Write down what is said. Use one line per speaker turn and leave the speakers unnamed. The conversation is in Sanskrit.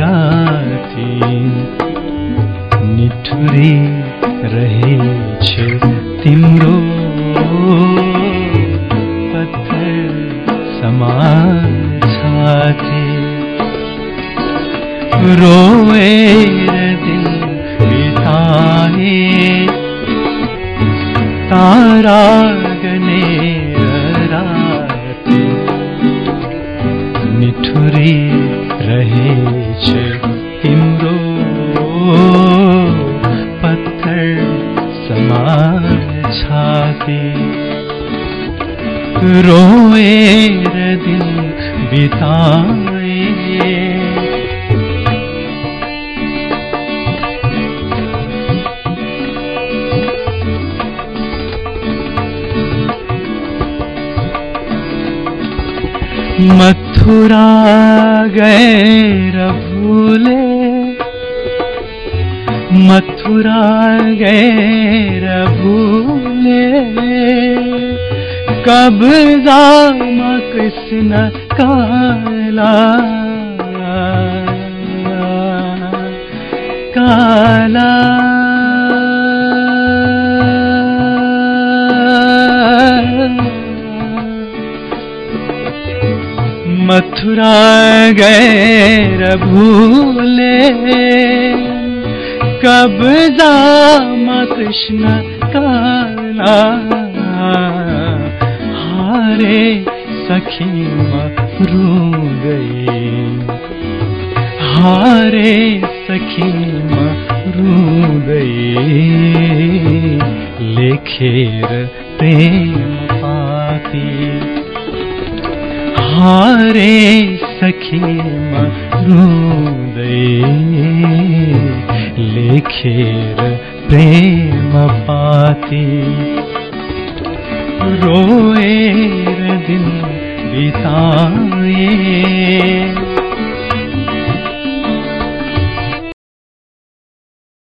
राति निठुरी रहेछ तिम्रो पत्थर समान छाती। रोएर तारा गनेर राति निठुरी रहेछ तिम्रो पत्थर समान छाती। रोएर दिन बिताए मथुरा गैर भूले मथुरा गैर भूले कब जाम कृष्ण काला काला मथुरा गैर भूले। कब जाम कृष्ण काला हारे सखी रू गई हारे सखी रू गई लेखेर प्रेम सखी लेखेर प्रेम पाती। रोएर दिन बिताए